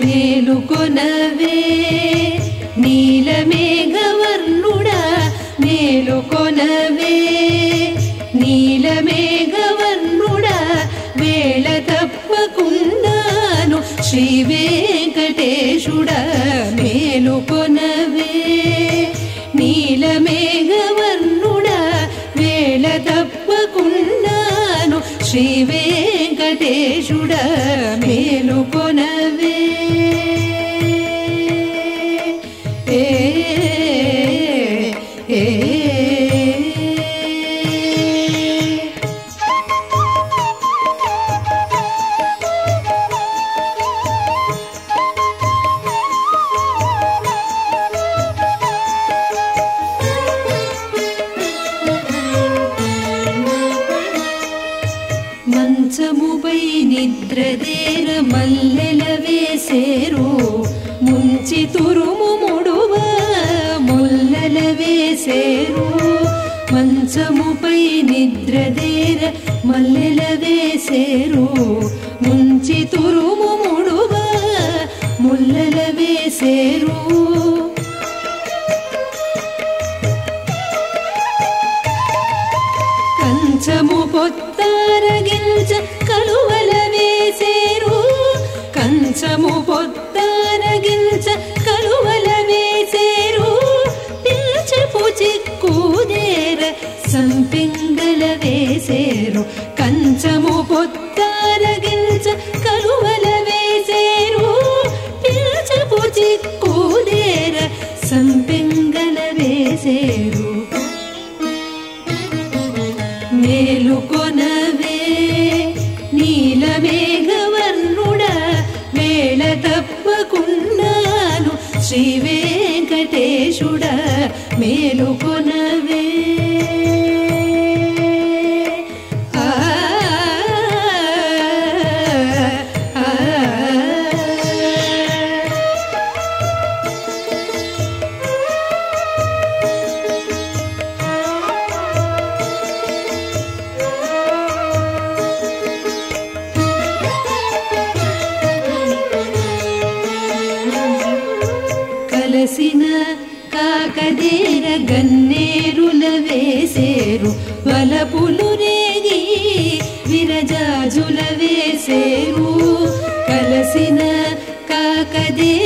మేలుకొనవే నీలమేఘవర్ణుడా మేలుకొనవే నీలమేఘవర్ణుడా వేళ తప్పకుండాను శ్రీ వెంకటేశుడా మేలుకొనవే నీలమేఘవర్ణుడా వేళ తప్పకుండాను శ్రీ వెంకటేశుడా మేలుకొనవే ಭದ್ರದೇರ ಮಲ್ಲೆಲವೇ ಸೇರು ಮುಂಚಿ ತುರುಮು ಮುಡುವ मल्लवे सेरुचितुमुडव मुल्लवेशेरु पै निद्रदे मल्लवेशेरुञ्चि तु కంచము పొత్తారగించ కలువల వేసేరు కంచము పొత్తారగించ కలువల వేసేరు పిల్చపు చిక్కుదేర శ్రీ వెంకటేశుడ మేలుకొనవే. కలసిన కాకదేర గన్నేరుల వేసేరు. వలపులు రేగి విరజాజుల వేసేరు. కలసిన కాకదేర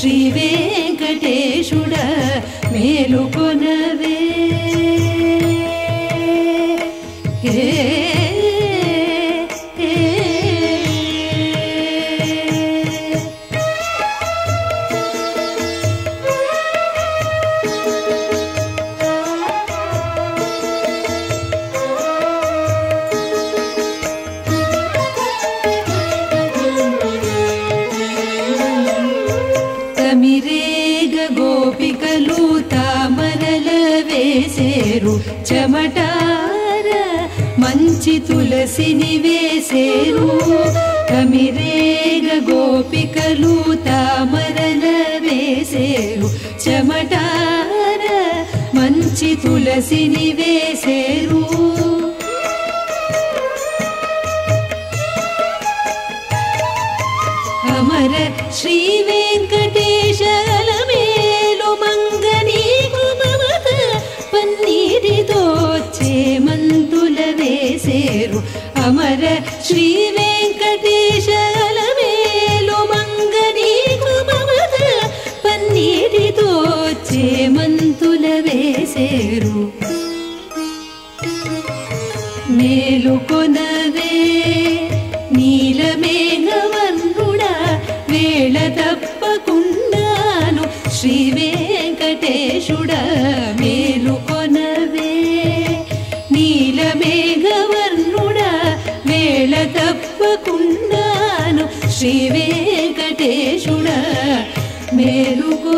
శ్రీ వెంకటేశుడ మేలుకొనవే చెమటార మంచి తులసిని వేసేరు తమిరేగ గోపికలు తామరల వేసేరు చెమటార మంచి తులసిని వేసేరు అమర శ్రీ అమర శ్రీ వెంకటేశ అలమేలు మంగని మమత పన్నీటితో చేమంతుల వేసేరు. మేలుకొనవే నీలమేఘవర్ణుడా వేళ తప్పకుండాను శ్రీ వెంకటేశుడా మే శ్రీ వెంకటేశుడా మేలుకో